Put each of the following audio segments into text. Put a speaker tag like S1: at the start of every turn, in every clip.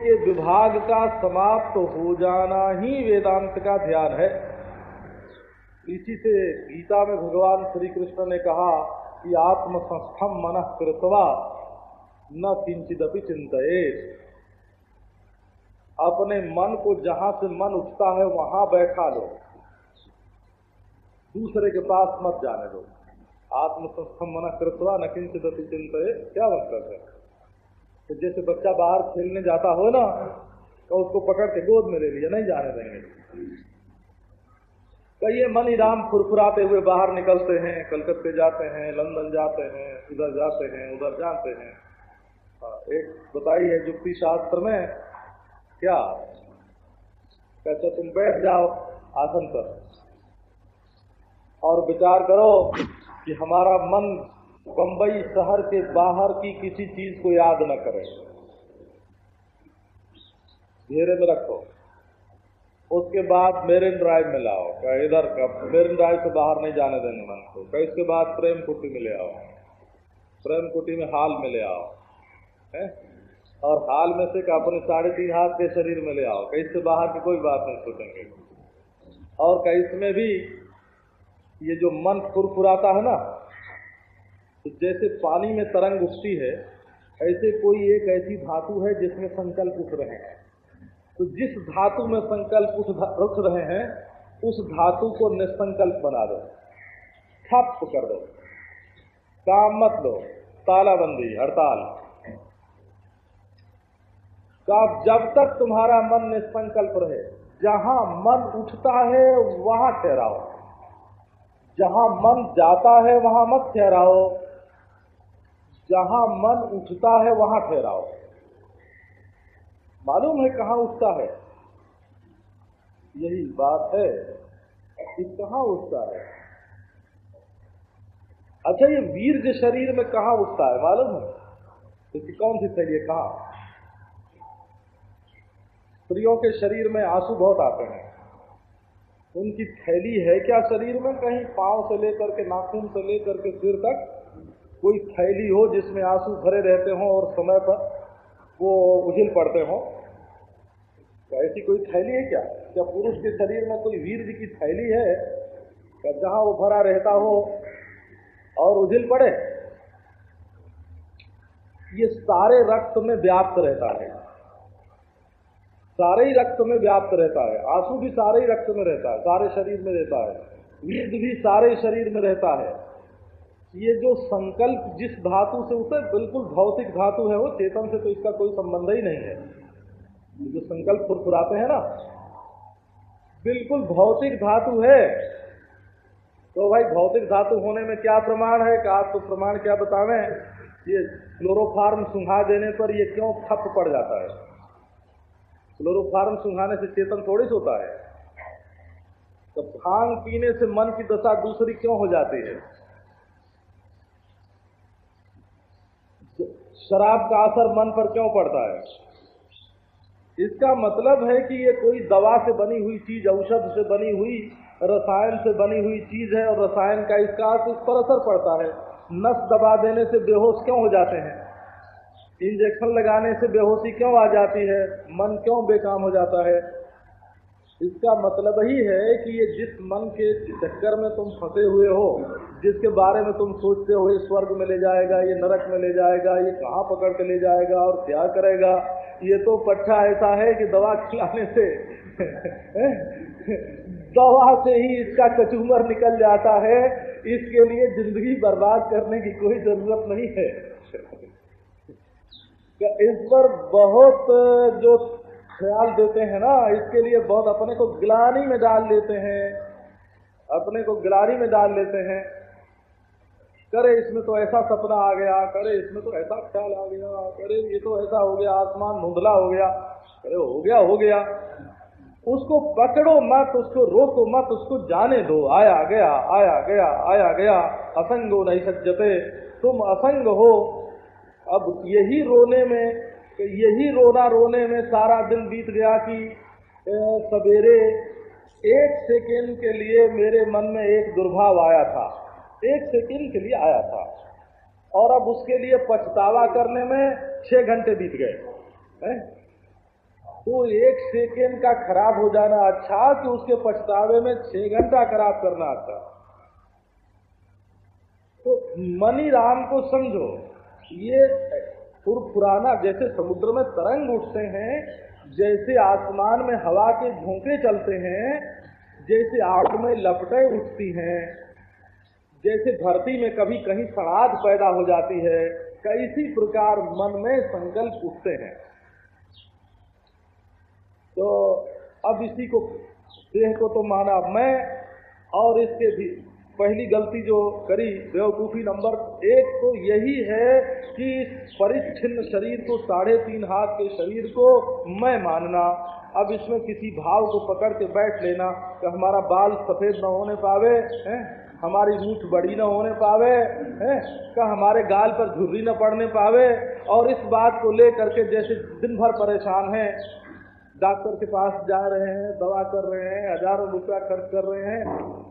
S1: ये विभाग का समाप्त तो हो जाना ही वेदांत का ध्यान है। इसी से गीता में भगवान श्री कृष्ण ने कहा कि आत्मसंस्थम मन कृतवा न किंचिदपि चिंतित अपने मन को जहाँ से मन उठता है, वहाँ बैठा लो। दूसरे के पास मत जाने दो। आत्मसंस्थम मन कृतवा न किंचिदपि चिंतित क्या मतलब है? तो जैसे बच्चा बाहर खेलने जाता हो ना तो उसको पकड़ के गोद में ले लिया नहीं जाने देंगे कई मन राम फुरफुराते हुए बाहर निकलते हैं कलकत्ते जाते हैं लंदन जाते हैं उधर जाते हैं उधर जाते हैं। हाँ, एक बताई है जुक्ति शास्त्र में क्या? कहते तुम बैठ जाओ आसन पर और विचार करो कि हमारा मन बंबई शहर के बाहर की किसी चीज़ को याद न करें। घेरे में रखो। उसके बाद मेरिन ड्राइव में लाओ। क्या इधर का मेरिन ड्राइव से बाहर नहीं जाने देंगे मन को। क्या इसके बाद प्रेम कुटी में ले आओ। प्रेम कुटी में हाल में ले आओ। है? और हाल में से अपने साढ़े तीन हाथ के शरीर में ले आओ। कहीं इससे बाहर की कोई बात नहीं सोचेंगे। और कहीं इसमें भी ये जो मन फुरफुराता है ना तो जैसे पानी में तरंग उठती है, ऐसे कोई एक ऐसी धातु है जिसमें संकल्प उठ रहे हैं। तो जिस धातु में संकल्प उठ उठ रहे हैं, उस धातु को निसंकल्प बना दो। ठप कर दो। काम मत लो। तालाबंदी, हड़ताल। का जब तक तुम्हारा मन निसंकल्प रहे, जहाँ मन उठता है, वहाँ ठहराओ। जहाँ मन जाता है, वहाँ मत ठहराओ। जहाँ मन उठता है, वहाँ ठहराओ। मालूम है कहाँ उठता है? यही बात है कि कहाँ उठता है। अच्छा ये वीर शरीर में कहा उठता है, मालूम है? इसकी कौन सी है, कहा? स्त्रियों के शरीर में आँसू बहुत आते हैं। उनकी थैली है क्या शरीर में? कहीं पाँव से लेकर के, नाखून से लेकर के, सिर तक? कोई थैली हो जिसमें आँसू भरे रहते हों और समय पर वो उजिल पड़ते हों तो ऐसी कोई थैली है क्या? क्या पुरुष के शरीर में कोई वीर की थैली है क्या जहाँ वो भरा रहता हो और उजिल पड़े? ये सारे रक्त में व्याप्त रहता है। सारे ही रक्त में व्याप्त रहता है। आँसू भी सारे ही रक्त में रहता है, सारे शरीर में रहता है। वीर भी सारे शरीर में रहता है। ये जो संकल्प जिस धातु से उसे बिल्कुल भौतिक धातु है वो, चेतन से तो इसका कोई संबंध ही नहीं है। जो संकल्प फुरफुराते हैं ना, बिल्कुल भौतिक धातु है। तो भाई भौतिक धातु होने में क्या प्रमाण है? का तो प्रमाण क्या बतावे? ये क्लोरोफार्म सुंघा देने पर ये क्यों ठप पड़ जाता है? क्लोरोफार्म सुंघाने से चेतन थोड़ी होता है। तो भाँग पीने से मन की दशा दूसरी क्यों हो जाती है? शराब का असर मन पर क्यों पड़ता है? इसका मतलब है कि ये कोई दवा से बनी हुई चीज़, औषध से बनी हुई, रसायन से बनी हुई चीज़ है और रसायन का इसका इस पर असर पड़ता है। नस दबा देने से बेहोश क्यों हो जाते हैं? इंजेक्शन लगाने से बेहोशी क्यों आ जाती है? मन क्यों बेकाम हो जाता है? इसका मतलब ही है कि ये जिस मन के चक्कर में तुम फंसे हुए हो, जिसके बारे में तुम सोचते हो, ये स्वर्ग में ले जाएगा, ये नरक में ले जाएगा, ये कहाँ पकड़ के ले जाएगा और क्या करेगा, ये तो पट्टा ऐसा है कि दवा खिलाने से, दवा से ही इसका कचूमर निकल जाता है। इसके लिए ज़िंदगी बर्बाद करने की कोई ज़रूरत नहीं है। इस पर बहुत जो ख्याल देते हैं ना, इसके लिए बहुत अपने को गिलानी में डाल लेते हैं, अपने को गिलानी में डाल लेते हैं। करे इसमें तो ऐसा सपना आ गया, करे इसमें तो ऐसा ख्याल आ गया, करे ये तो ऐसा हो गया, आसमान धुंधला हो गया, करे हो गया हो गया। उसको पकड़ो मत, उसको रोको मत, उसको जाने दो, आया गया आया गया आया गया, असंगो नहीं सज्जते तुम असंग हो। अब यही रोने में कि यही रोना रोने में सारा दिन बीत गया कि सवेरे एक सेकेंड के लिए मेरे मन में एक दुर्भाव आया था। एक सेकेंड के लिए आया था। और अब उसके लिए पछतावा करने में छह घंटे बीत गए। तो एक सेकेंड का खराब हो जाना अच्छा कि उसके पछतावे में छह घंटा खराब करना अच्छा। तो मनी राम को समझो, ये पुराना जैसे समुद्र में तरंग उठते हैं, जैसे आसमान में हवा के झोंके चलते हैं, जैसे आग में लपटें उठती हैं, जैसे धरती में कभी कहीं सड़ाद पैदा हो जाती है, कैसी प्रकार मन में संकल्प उठते हैं। तो अब इसी को देह को तो माना मैं, और इसके भी पहली गलती जो करी, बेवकूफ़ी नंबर एक तो यही है कि परिच्छिन्न शरीर को, साढ़े तीन हाथ के शरीर को मैं मानना, अब इसमें किसी भाव को पकड़ के बैठ लेना कि हमारा बाल सफ़ेद न होने पावे, हैं? हमारी मूठ बड़ी न होने पावे, हैं? का हमारे गाल पर झुर्री न पड़ने पावे, और इस बात को ले करके जैसे दिन भर परेशान हैं, डॉक्टर के पास जा रहे हैं, दवा कर रहे हैं, हज़ारों रुपया खर्च कर रहे हैं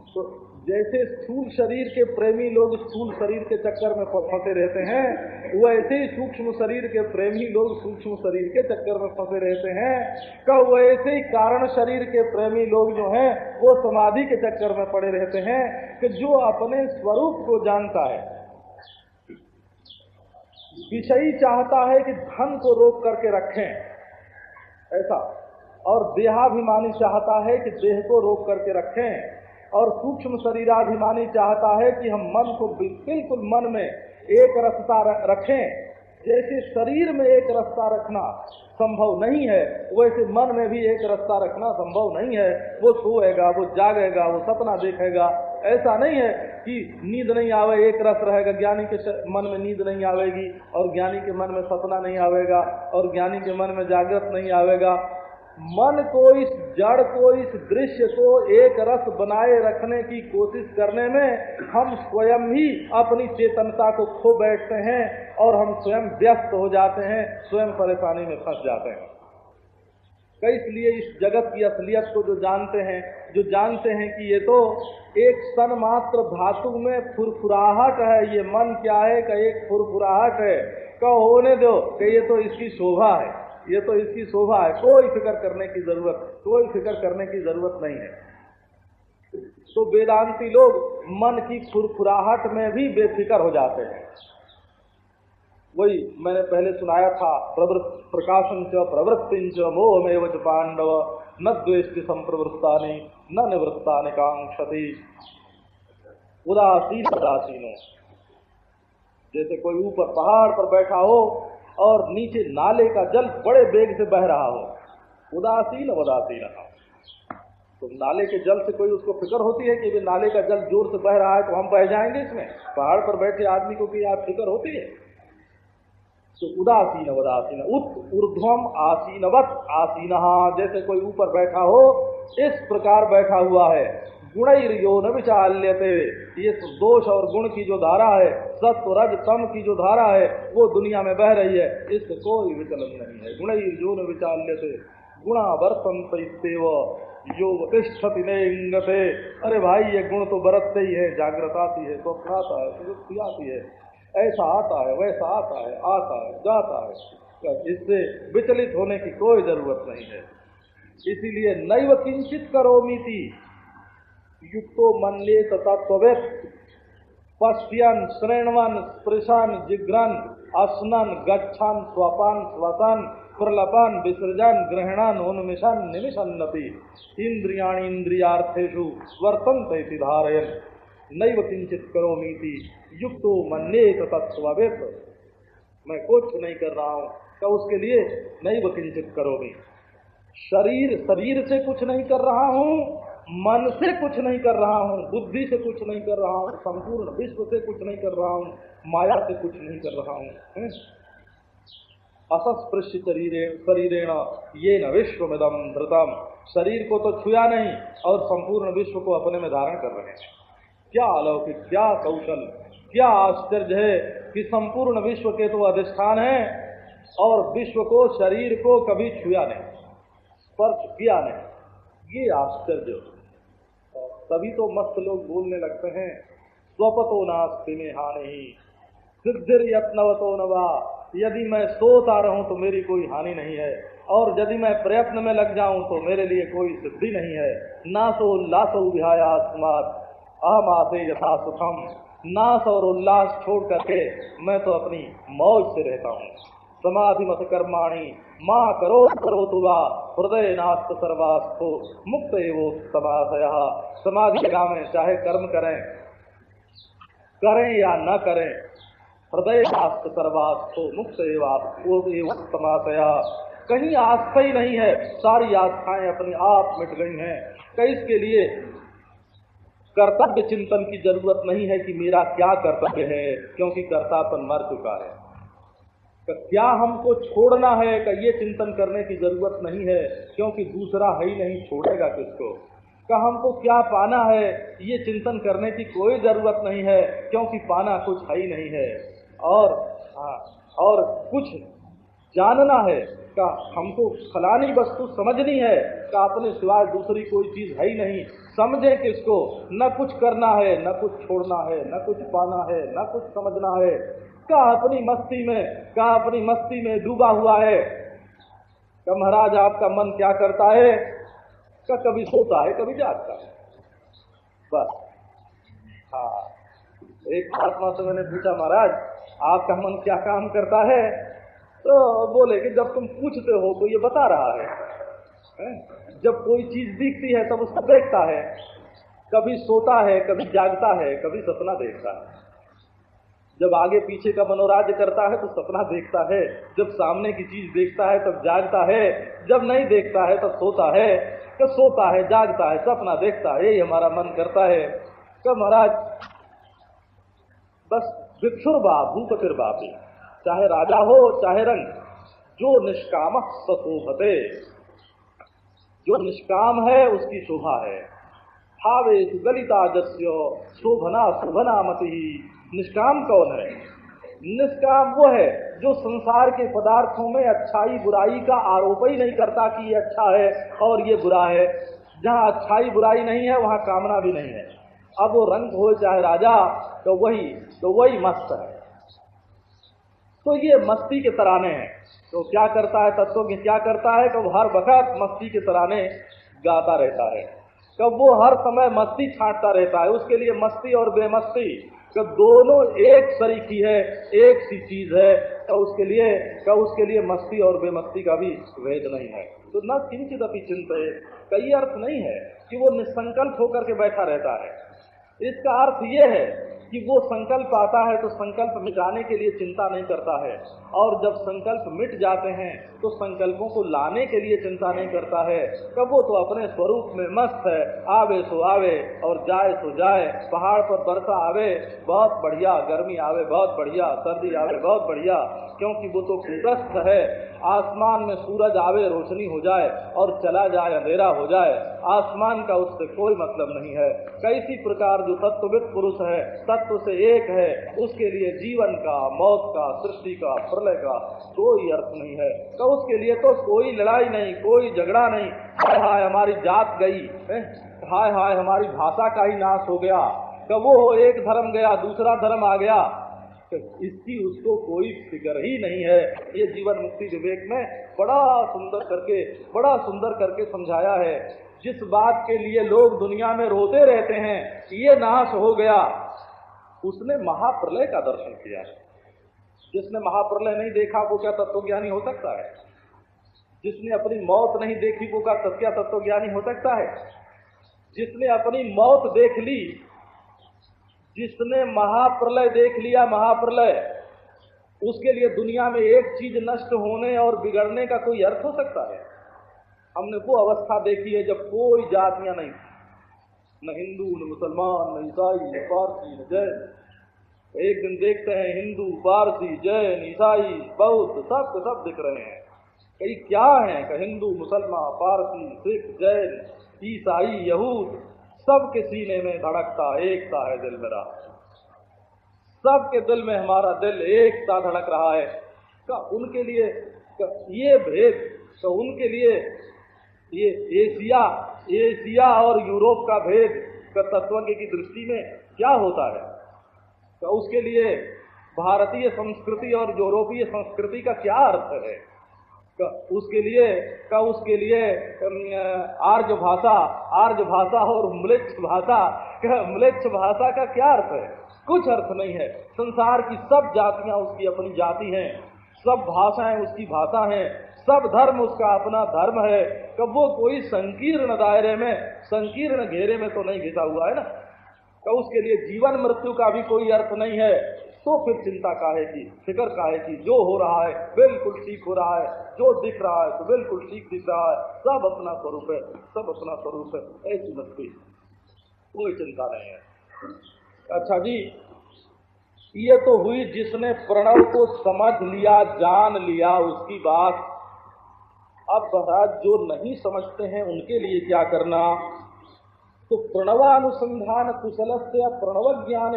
S1: तो जैसे स्थूल शरीर के प्रेमी लोग स्थूल शरीर के चक्कर में फंसे रहते हैं वैसे ही सूक्ष्म शरीर के प्रेमी लोग सूक्ष्म शरीर के चक्कर में फंसे रहते हैं। कब वैसे ही कारण शरीर के प्रेमी लोग जो हैं, वो समाधि के चक्कर में पड़े रहते हैं कि जो अपने स्वरूप को जानता है। विषयी चाहता है कि धन को रोक करके रखें, ऐसा। और देहाभिमानी चाहता है कि देह को रोक करके रखें। और सूक्ष्म शरीराभिमानी चाहता है कि हम मन को बिल्कुल मन में एक रसता रखें। जैसे शरीर में एक रास्ता रखना संभव नहीं है, वैसे मन में भी एक रास्ता रखना संभव नहीं है। वो सोएगा, वो जागेगा, वो सपना देखेगा। ऐसा नहीं है कि नींद नहीं आवे, एक रस रहेगा, ज्ञानी के मन में नींद नहीं आवेगी और ज्ञानी के मन में सपना नहीं आवेगा और ज्ञानी के मन में जागृत नहीं आवेगा। मन को इस जड़ को, इस दृश्य को एक रस बनाए रखने की कोशिश करने में हम स्वयं ही अपनी चेतनता को खो बैठते हैं और हम स्वयं व्यस्त हो जाते हैं, स्वयं परेशानी में फंस जाते हैं। कई इसलिए इस जगत की असलियत को जो जानते हैं, जो जानते हैं कि ये तो एक सन मात्र धातु में फुरफुराहट है, ये मन क्या है का एक फुरफुराहट है। कहो, होने दो कि ये तो इसकी शोभा है। ये तो इसकी शोभा है, कोई फ़िक्र करने की ज़रूरत, कोई फ़िक्र करने की ज़रूरत नहीं है। तो वेदांती लोग मन की फुरफुराहट में भी बेफिक्र हो जाते हैं। वही मैंने पहले सुनाया था, प्रवृत्त, प्रकाशन च, प्रवृत्ति च, मोहमेव च पांडव, न द्वेष संप्रवृत्ता न निवृत्ता कांक्षति उदासीन उदासीनो। जैसे कोई ऊपर पहाड़ पर बैठा हो और नीचे नाले का जल बड़े वेग से बह रहा हो। उदासीन उदासीन तो नाले के जल से कोई उसको फ़िक्र होती है कि नाले का जल ज़ोर से बह रहा है तो हम बह जाएँगे इसमें? पहाड़ पर बैठे आदमी को भी आप फ़िक्र होती है। तो उदासीन उदासीन, उत ऊर्ध्वम आसीनवत आसीन जैसे कोई ऊपर बैठा हो, इस प्रकार बैठा हुआ है। गुण यो न विचाल्यते। ये दोष और गुण की जो धारा है, सत्व, रज, तम की जो धारा है, वो दुनिया में बह रही है, इससे कोई विचलन नहीं है। गुण यो न विचाल्यते। गुणा वर्तन यो तिष्ठति इंगते। अरे भाई, ये गुण तो बरतते ही है, जागृत आती है स्वप्न आता है सुजुक्ति आती है। ऐसा आता है, वैसा आता है आता है, जाता है। इससे विचलित होने की कोई ज़रूरत नहीं है। इसीलिए नैव किंचित करो मिति युक्तो मन्ये तत्वेत पश्यन, श्रेणवन, स्पृशन जिग्रन असनन गच्छन, स्वपन, स्वसन, प्रलपन विसर्जन ग्रहणन उन्मिशन निमिषन्नति इंद्रियाणि इंद्रियार्थेषु वर्तन्ते धारयन। नैव किंचित करोमीति युक्तो मन्ये तत्वेत मैं कुछ नहीं कर रहा हूँ तो उसके लिए नैव किंचित करोमी? शरीर शरीर से कुछ नहीं कर रहा हूँ? मन से कुछ नहीं कर रहा हूँ, बुद्धि से कुछ नहीं कर रहा हूँ, संपूर्ण विश्व से कुछ नहीं कर रहा हूँ, माया से कुछ नहीं कर रहा हूँ असस्पृश्य शरीरेण, ये न विश्व विश्वमिदम धृतम। शरीर को तो छुया नहीं, और संपूर्ण विश्व को अपने में धारण कर रहे हैं। क्या अलौकिक, क्या कौशल, क्या आश्चर्य है कि संपूर्ण विश्व के तो अधिष्ठान है, और विश्व को, शरीर को कभी छुया नहीं, स्पर्श किया नहीं। ये आश्चर्य तभी तो मस्त लोग बोलने लगते हैं, स्वपतो नास्ति में हानि सिद्धिर यत्नवतो नवा यदि मैं सोता रहूँ तो मेरी कोई हानि नहीं है, और यदि मैं प्रयत्न में लग जाऊँ तो मेरे लिए कोई सिद्धि नहीं है। ना तो उल्लास विहाया अहम आसे यथा सुखम। नाश और उल्लास छोड़ करके मैं तो अपनी मौज से रहता हूँ। समाधि मत कर्माणी माँ करो करो तुला हृदय नास्त सर्वास्थो मुक्त एवो समाधय। समाधि लगा में चाहे कर्म करें करें या न करें, हृदय नास्त सर्वास्थो मुक्त एवं समाधया। कहीं आस्था ही नहीं है, सारी आस्थाएँ अपने आप मिट गई हैं। कई इसके लिए कर्तव्य चिंतन की ज़रूरत नहीं है कि मेरा क्या कर्तव्य है, क्योंकि कर्तापन मर चुका है। क्या हमको छोड़ना है का ये चिंतन करने की ज़रूरत नहीं है? क्योंकि दूसरा है ही नहीं छोड़ेगा किसको? का हमको क्या पाना है? ये चिंतन करने की कोई ज़रूरत नहीं है क्योंकि पाना कुछ है ही नहीं है। और आ, हाँ, और कुछ जानना है का हमको फलानी वस्तु समझनी है का अपने सिवाय दूसरी कोई चीज़ है ही नहीं। समझे किसको? न कुछ करना है न कुछ छोड़ना है न कुछ पाना है न कुछ समझना है। का अपनी मस्ती में का अपनी मस्ती में डूबा हुआ है? का महाराज आपका मन क्या करता है? का कभी सोता है कभी जागता है। बस। हाँ। एक महात्मा से मैंने पूछा महाराज आपका मन क्या काम करता है? तो बोले कि जब तुम पूछते हो तो ये बता रहा है, है? जब कोई चीज़ दिखती है तब उसको देखता है। कभी सोता है कभी जागता है कभी सपना देखता है। जब आगे पीछे का मनोराज्य करता है तो सपना देखता है। जब सामने की चीज़ देखता है, तब जागता है। जब नहीं देखता है, तब सोता है। कब सोता है, जागता है, सपना देखता है, यही हमारा मन करता है। कब महाराज, बस भिक्षुर बाप, भूपतिर बापी चाहे राजा हो, चाहे रंग, जो निष्काम सशोभते जो निष्काम है, उसकी शोभा है। भावे गलिता जस्य शोभना शोभना मति निष्काम कौन है? निष्काम वो है जो संसार के पदार्थों में अच्छाई बुराई का आरोप ही नहीं करता कि ये अच्छा है और ये बुरा है। जहाँ अच्छाई बुराई नहीं है, वहाँ कामना भी नहीं है। अब वो रंग हो चाहे राजा तो वही तो वही मस्त है। तो ये मस्ती के तराने हैं। तो क्या करता है तत्व की क्या करता है? कब हर वक्त मस्ती के तराने गाता रहता है। कब वो हर समय मस्ती छाटता रहता है, उसके लिए मस्ती और बेमस्ती। कब दोनों एक सरीखी है, एक सी चीज़ है तो उसके लिए क्या उसके लिए मस्ती और बेमस्ती का भी भेद नहीं है। तो न किंचित अपनी चिंता का कई अर्थ नहीं है कि वो निसंकल्प होकर के बैठा रहता है। इसका अर्थ ये है कि वो संकल्प आता है तो संकल्प मिटाने के लिए चिंता नहीं करता है। और जब संकल्प मिट जाते हैं तो संकल्पों को लाने के लिए चिंता नहीं करता है। कब वो तो अपने स्वरूप में मस्त है। आवे सो आवे, और जाए सो जाए। पहाड़ पर बरसा आवे, बहुत बढ़िया। गर्मी आवे, बहुत बढ़िया। सर्दी आवे, बहुत बढ़िया। क्योंकि वो तो कूटस्थ है। आसमान में सूरज आवे, रोशनी हो जाए, और चला जाए, अंधेरा हो जाए। आसमान का उससे कोई मतलब नहीं है। कैसी प्रकार जो तत्वित पुरुष है तत्व से एक है, उसके लिए जीवन का, मौत का, सृष्टि का, प्रलय का कोई अर्थ नहीं है। तो उसके लिए तो कोई लड़ाई नहीं, कोई झगड़ा नहीं। हाय हाय, हमारी जात गई हाय हाय, हमारी भाषा का ही नाश हो गया। कब वो एक धर्म गया, दूसरा धर्म आ गया। तो इसकी उसको कोई फ़िक्र ही नहीं है। ये जीवन मुक्ति विवेक में बड़ा सुंदर करके, बड़ा सुंदर करके समझाया है। जिस बात के लिए लोग दुनिया में रोते रहते हैं, ये नाश हो गया। उसने महाप्रलय का दर्शन किया है। जिसने महाप्रलय नहीं देखा, वो क्या तत्वज्ञानी हो सकता है? जिसने अपनी मौत नहीं देखी, वो क्या क्या तत्वज्ञानी हो सकता है? जिसने अपनी मौत देख ली, जिसने महाप्रलय देख लिया, महाप्रलय, उसके लिए दुनिया में एक चीज़ नष्ट होने और बिगड़ने का कोई अर्थ हो सकता है? हमने वो अवस्था देखी है जब कोई जातियाँ नहीं न हिंदू, न मुसलमान, न ईसाई, न पारसी, न जैन। एक दिन देखते हैं हिंदू, पारसी, जैन, ईसाई, बौद्ध, सब के सब दिख रहे हैं। कई क्या हैं कि हिंदू, मुसलमान, पारसी, सिख, जैन, ईसाई, यहूद सबके सीने में धड़कता, एकता है दिल मेरा। सबके दिल में हमारा दिल एक सा धड़क रहा है। का उनके लिए, का ये भेद तो उनके लिए ये एशिया एशिया और यूरोप का भेद का तत्वज्ञ की दृष्टि में क्या होता है? तो उसके लिए भारतीय संस्कृति और यूरोपीय संस्कृति का क्या अर्थ है? उसके लिए का उसके लिए आर्य भाषा आर्य भाषा और म्लेच्छ भाषा म्लेच्छ भाषा का क्या अर्थ है? कुछ अर्थ नहीं है। संसार की सब जातियाँ उसकी अपनी जाति हैं। सब भाषाएँ उसकी भाषा हैं। सब धर्म उसका अपना धर्म है। कब वो कोई संकीर्ण दायरे में, संकीर्ण घेरे में तो नहीं घिसा हुआ है ना? तो उसके लिए जीवन मृत्यु का भी कोई अर्थ नहीं है तो फिर चिंता काहे की, फ़िक्र काहे की? जो हो रहा है, बिल्कुल ठीक हो रहा है। जो दिख रहा है तो बिल्कुल ठीक दिख रहा है। सब अपना स्वरूप है, सब अपना स्वरूप है। ऐसी मस्ती कोई चिंता नहीं है। अच्छा जी, ये तो हुई जिसने प्रणव को समझ लिया, जान लिया, उसकी बात अब महाराज जो नहीं समझते हैं, उनके लिए क्या करना? तो प्रणवानुसंधान कुशल से प्रणव ज्ञान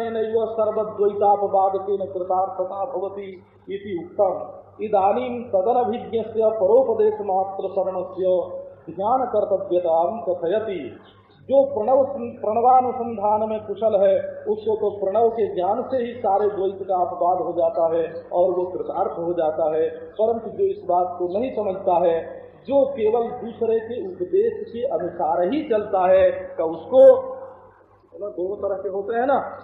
S1: सर्वद्वैतापवाद के न कृतार्थता भवती इति उत्तम इदानी तदनभिज्ञ से परोपदेश मात्र शरण से ज्ञान कर्तव्यता कथयति। जो प्रणव प्रणवानुसंधान में कुशल है, उसको तो प्रणव के ज्ञान से ही सारे द्वैत का अपवाद हो जाता है और वो कृतार्थ हो जाता है। परंतु जो इस बात को नहीं समझता है जो केवल दूसरे के उपदेश के अनुसार ही चलता है का उसको दोनों तरह के होते हैं ना?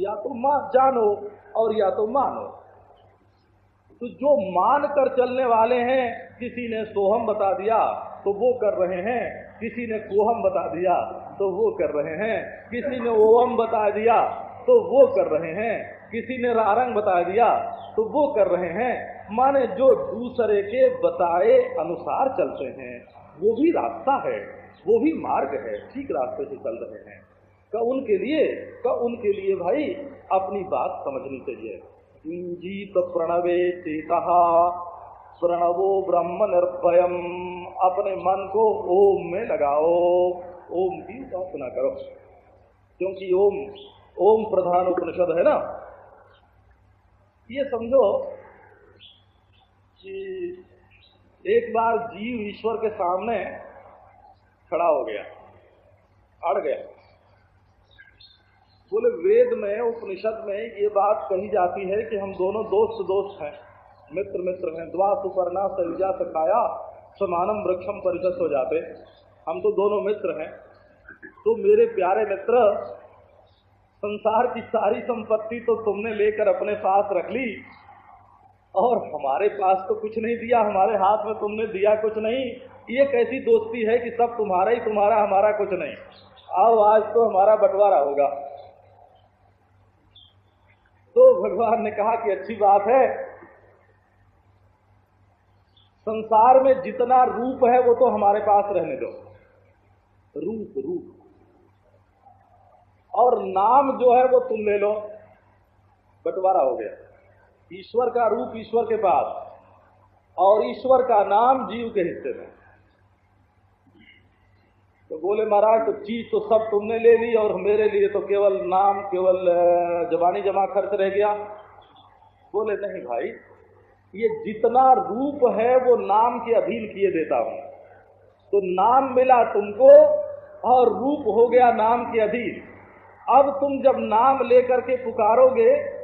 S1: या तो मान जानो और या तो मानो। तो जो मान कर चलने वाले हैं, किसी ने सोहम बता दिया तो वो कर रहे हैं। किसी ने कोहम बता दिया तो वो कर रहे हैं। किसी ने ओम बता दिया तो वो कर रहे हैं। किसी ने रारंग बता दिया तो वो कर रहे हैं। माने जो दूसरे के बताए अनुसार चलते हैं, वो भी रास्ता है, वो भी मार्ग है, ठीक रास्ते से चल रहे हैं। का उनके लिए, का उनके लिए भाई अपनी बात समझनी चाहिए। इंजीत प्रणवे चेता, प्रणवो ब्रह्म निर्भयम, अपने मन को ओम में लगाओ, ओम की उपासना करो। क्योंकि ओम ओम प्रधान उपनिषद है ना? ये समझो कि एक बार जीव ईश्वर के सामने खड़ा हो गया, अड़ गया। बोले, वेद में, उपनिषद में ये बात कही जाती है कि हम दोनों दोस्त दोस्त हैं, मित्र मित्र हैं द्वा सुपर्णा सयुजा सखाया, समानम वृक्षम परिषद हो जाते। हम तो दोनों मित्र हैं। तो मेरे प्यारे मित्र, संसार की सारी संपत्ति तो तुमने लेकर अपने पास रख ली और हमारे पास तो कुछ नहीं दिया, हमारे हाथ में तुमने दिया कुछ नहीं। ये कैसी दोस्ती है कि सब तुम्हारा ही तुम्हारा, हमारा कुछ नहीं। आओ, आज तो हमारा बंटवारा होगा। तो भगवान ने कहा कि अच्छी बात है। संसार में जितना रूप है, वो तो हमारे पास रहने दो। रूप रूप। और नाम जो है, वो तुम ले लो। बंटवारा हो गया। ईश्वर का रूप ईश्वर के पास और ईश्वर का नाम जीव के हिस्से में। तो बोले, महाराज तो चीज़ तो सब तुमने ले ली और मेरे लिए तो केवल नाम, केवल जबानी जमा खर्च रह गया। बोले, नहीं भाई, ये जितना रूप है वो नाम के अधीन किए देता हूँ। तो नाम मिला तुमको और रूप हो गया नाम के अधीन। अब तुम जब नाम लेकर के पुकारोगे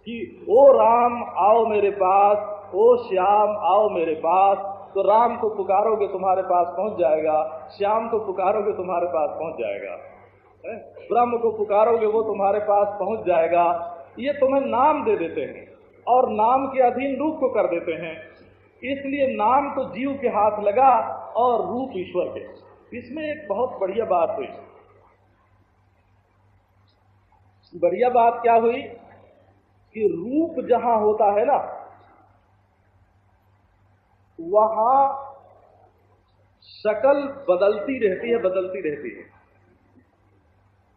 S1: कि, ओ राम, आओ मेरे पास, ओ श्याम, आओ मेरे पास। तो राम को पुकारोगे, तुम्हारे पास पहुँच जाएगा। श्याम को पुकारोगे, तुम्हारे पास पहुँच जाएगा। ब्रह्म को पुकारोगे, वो तुम्हारे पास पहुँच जाएगा। ये तुम्हें नाम दे देते हैं और नाम के अधीन रूप को कर देते हैं। इसलिए नाम तो जीव के हाथ लगा और रूप ईश्वर के। इसमें एक बहुत बढ़िया बात हुई। बढ़िया बात क्या हुई? कि रूप जहाँ होता है ना, वहाँ शकल बदलती रहती है, बदलती रहती है।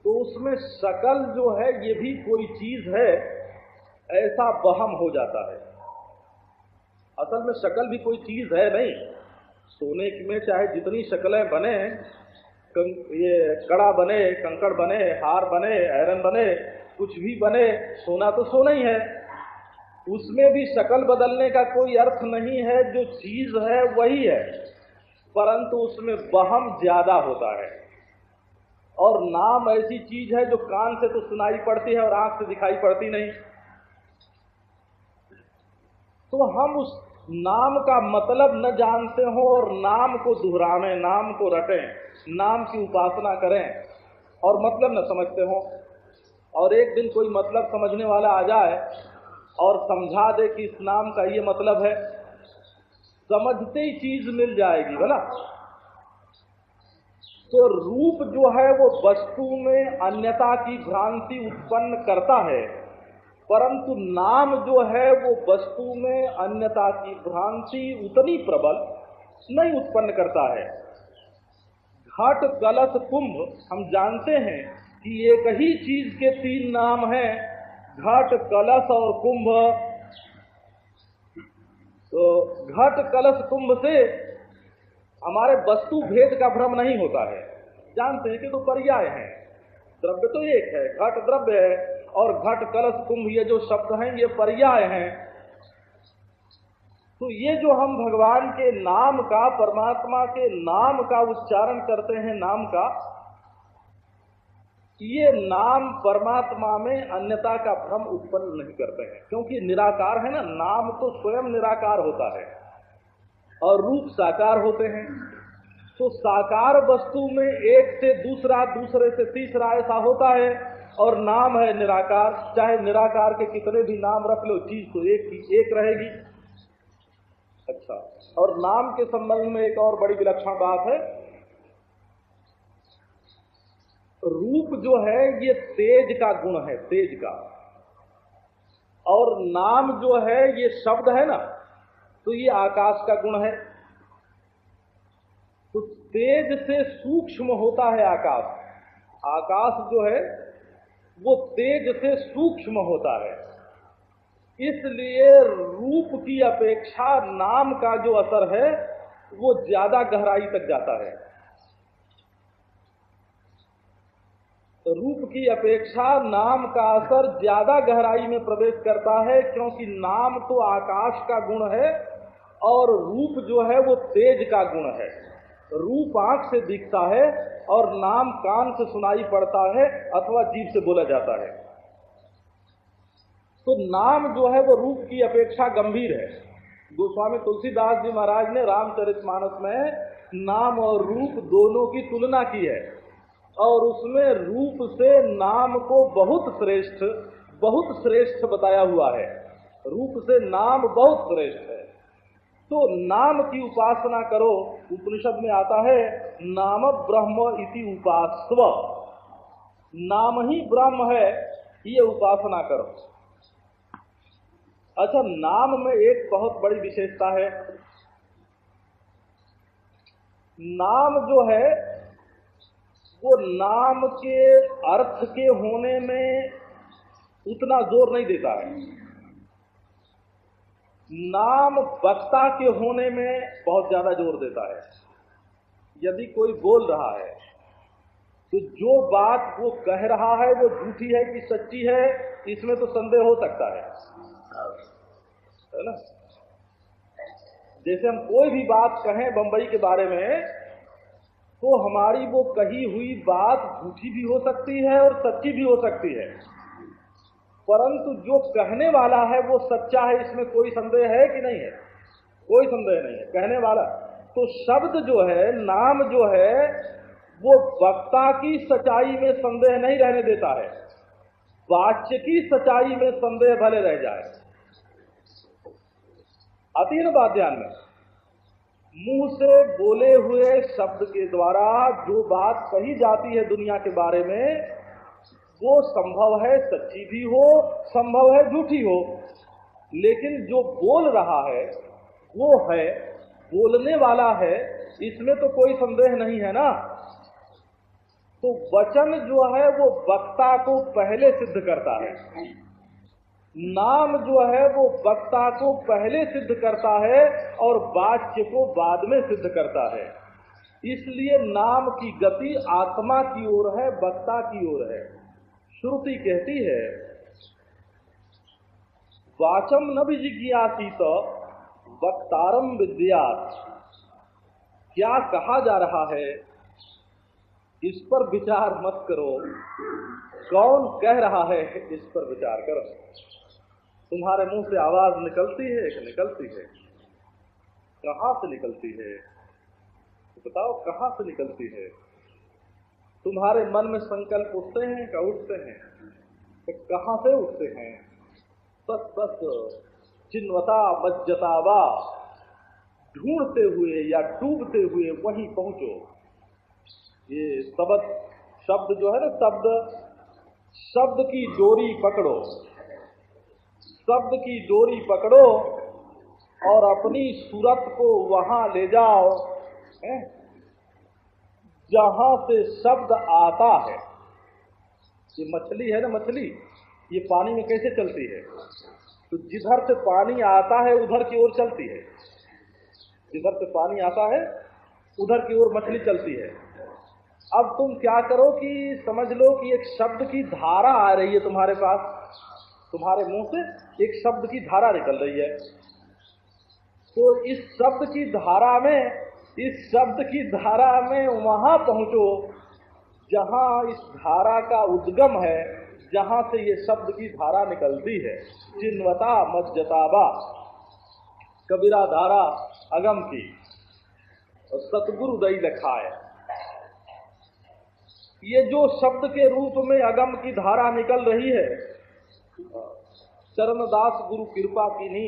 S1: तो उसमें शकल जो है, ये भी कोई चीज़ है, ऐसा बहम हो जाता है। असल में शकल भी कोई चीज़ है नहीं। सोने में चाहे जितनी शक्लें बने ये कड़ा बने, कंकड़ बने, हार बने, आयरन बने कुछ भी बने, सोना तो सोना ही है। उसमें भी शक्ल बदलने का कोई अर्थ नहीं है, जो चीज़ है वही है। परंतु उसमें बहम ज़्यादा होता है। और नाम ऐसी चीज़ है, जो कान से तो सुनाई पड़ती है और आँख से दिखाई पड़ती नहीं। तो हम उस नाम का मतलब न जानते हो और नाम को दोहरावे नाम को रटें नाम की उपासना करें। और मतलब न समझते हो। और एक दिन कोई मतलब समझने वाला आ जाए और समझा दे कि इस नाम का ये मतलब है, समझते ही चीज़ मिल जाएगी बोला तो रूप जो है वो वस्तु में अन्यता की भ्रांति उत्पन्न करता है, परंतु नाम जो है वो वस्तु में अन्यता की भ्रांति उतनी प्रबल नहीं उत्पन्न करता है। घट गलत कुंभ हम जानते हैं कि एक ही चीज़ के तीन नाम हैं, घट, कलश और कुंभ। तो घट, कलश, कुंभ से हमारे वस्तु भेद का भ्रम नहीं होता है। जानते हैं कि तो पर्याय है। द्रव्य तो एक है, घट द्रव्य है, और घट, कलश, कुंभ ये जो शब्द हैं, ये पर्याय हैं। तो ये जो हम भगवान के नाम का, परमात्मा के नाम का उच्चारण करते हैं, नाम का ये नाम परमात्मा में अन्यता का भ्रम उत्पन्न नहीं करते हैं। क्योंकि निराकार है ना, नाम तो स्वयं निराकार होता है और रूप साकार होते हैं। तो साकार वस्तु में एक से दूसरा, दूसरे से तीसरा ऐसा होता है और नाम है निराकार। चाहे निराकार के कितने भी नाम रख लो, चीज़ तो एक ही एक रहेगी। अच्छा और नाम के संबंध में एक और बड़ी विलक्षण बात है रूप जो है, ये तेज का गुण है, तेज का। और नाम जो है, ये शब्द है ना तो ये आकाश का गुण है। तो तेज से सूक्ष्म होता है आकाश। आकाश जो है, वो तेज से सूक्ष्म होता है। इसलिए रूप की अपेक्षा नाम का जो असर है, वो ज़्यादा गहराई तक जाता है। रूप की अपेक्षा नाम का असर ज़्यादा गहराई में प्रवेश करता है, क्योंकि नाम तो आकाश का गुण है और रूप जो है वो तेज का गुण है। रूप आँख से दिखता है और नाम कान से सुनाई पड़ता है अथवा जीव से बोला जाता है। तो नाम जो है वो रूप की अपेक्षा गंभीर है। गोस्वामी तुलसीदास जी महाराज ने रामचरितमानस में नाम और रूप दोनों की तुलना की है। और उसमें रूप से नाम को बहुत श्रेष्ठ बहुत श्रेष्ठ बताया हुआ है। रूप से नाम बहुत श्रेष्ठ है। तो नाम की उपासना करो, उपनिषद में आता है, नाम ब्रह्म इति उपास्व। नाम ही ब्रह्म है ये उपासना करो। अच्छा नाम में एक बहुत बड़ी विशेषता है। नाम जो है वो नाम के अर्थ के होने में उतना ज़ोर नहीं देता है। नाम वक्ता के होने में बहुत ज़्यादा ज़ोर देता है। यदि कोई बोल रहा है तो जो बात वो कह रहा है, वो झूठी है कि सच्ची है, इसमें तो संदेह हो सकता है। है ना? जैसे हम कोई भी बात कहें बंबई के बारे में तो हमारी वो कही हुई बात झूठी भी हो सकती है और सच्ची भी हो सकती है। परंतु जो कहने वाला है वो सच्चा है, इसमें कोई संदेह है कि नहीं है? कोई संदेह नहीं है। कहने वाला। तो शब्द जो है, नाम जो है, वो वक्ता की सच्चाई में संदेह नहीं रहने देता है। वाच्य की सच्चाई में संदेह भले रह जाए। अतीन ध्यान में मुँह से बोले हुए शब्द के द्वारा जो बात कही जाती है दुनिया के बारे में, वो संभव है सच्ची भी हो, संभव है झूठी हो। लेकिन जो बोल रहा है, वो है, बोलने वाला है, इसमें तो कोई संदेह नहीं है ना। तो वचन जो है, वो वक्ता को पहले सिद्ध करता है। नाम जो है वो वक्ता को पहले सिद्ध करता है और वाच्य को बाद में सिद्ध करता है। इसलिए नाम की गति आत्मा की ओर है, वक्ता की ओर है। श्रुति कहती है, वाचम न भी जिज्ञासी तो वक्तारम विद्यात। क्या कहा जा रहा है? इस पर विचार मत करो। कौन कह रहा है, इस पर विचार करो। तुम्हारे मुँह से आवाज़ निकलती है कि निकलती है? कहाँ से निकलती है? तो बताओ, कहाँ से निकलती है? तुम्हारे मन में संकल्प उठते हैं क्या उठते हैं? तो कहाँ से उठते हैं? बस बस चिन्वता मज्जतावा ढूंढते हुए या डूबते हुए वहीं पहुंचो। ये शब्द शब्द जो है ना, शब्द शब्द की डोरी पकड़ो। शब्द की डोरी पकड़ो और अपनी सूरत को वहाँ ले जाओ जहाँ से शब्द आता है। ये मछली है ना मछली? ये पानी में कैसे चलती है? तो जिधर से पानी आता है, उधर की ओर चलती है। जिधर से पानी आता है, उधर की ओर मछली चलती है। अब तुम क्या करो कि समझ लो कि एक शब्द की धारा आ रही है तुम्हारे पास। तुम्हारे मुँह से एक शब्द की धारा निकल रही है। तो इस शब्द की धारा में, इस शब्द की धारा में वहाँ पहुंचो, जहाँ इस धारा का उद्गम है, जहाँ से ये शब्द की धारा निकलती है। चिन्वता मज्जताबा कबीरा धारा अगम की, और सतगुरु दई लखाए ये जो शब्द के रूप में अगम की धारा निकल रही है चरणदास गुरु कृपा की नी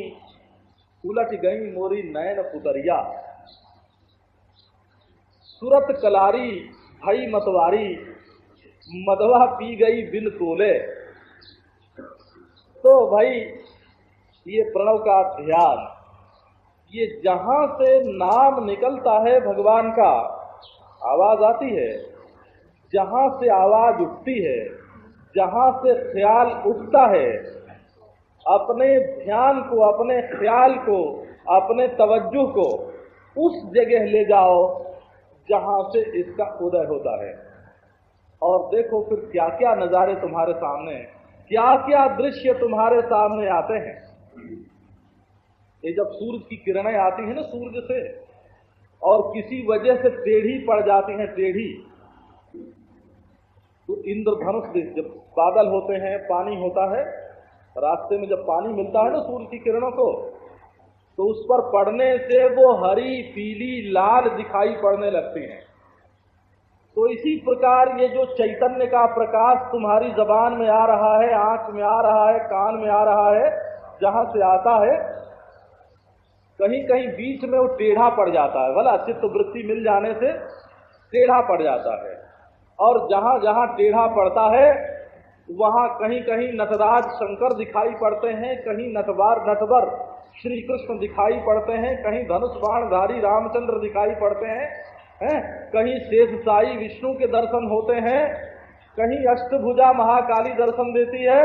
S1: उलट गई मोरी नयन पुतरिया सुरत कलारी, भई मतवारी मदवा पी गई बिन तोले। तो भाई, ये प्रणव का ध्यान, ये जहाँ से नाम निकलता है भगवान का, आवाज़ आती है, जहाँ से आवाज़ उठती है जहाँ से ख्याल उठता है, अपने ध्यान को, अपने ख्याल को, अपने तवज्जो को उस जगह ले जाओ जहाँ से इसका उदय होता है। और देखो फिर क्या क्या नज़ारे तुम्हारे सामने क्या क्या दृश्य तुम्हारे सामने आते हैं। ये जब सूरज की किरणें आती हैं ना, सूरज से, और किसी वजह से टेढ़ी पड़ जाती हैं, टेढ़ी तो इंद्रधनुष जब बादल होते हैं, पानी होता है, रास्ते में जब पानी मिलता है ना सूर्य की किरणों को तो उस पर पड़ने से वो हरी, पीली, लाल दिखाई पड़ने लगती हैं। तो इसी प्रकार ये जो चैतन्य का प्रकाश तुम्हारी जबान में आ रहा है, आँख में आ रहा है, कान में आ रहा है, जहाँ से आता है कहीं कहीं बीच में वो टेढ़ा पड़ जाता है। बोला चित्त वृत्ति मिल जाने से टेढ़ा पड़ जाता है। और जहाँ जहाँ टेढ़ा पड़ता है, वहाँ कहीं कहीं नटराज शंकर दिखाई पड़ते हैं, कहीं नटवार नटवर श्री कृष्ण दिखाई पड़ते हैं, कहीं धनुष बाणधारी रामचंद्र दिखाई पड़ते हैं हैं? कहीं शेष साई विष्णु के दर्शन होते हैं, कहीं अष्टभुजा महाकाली दर्शन देती है।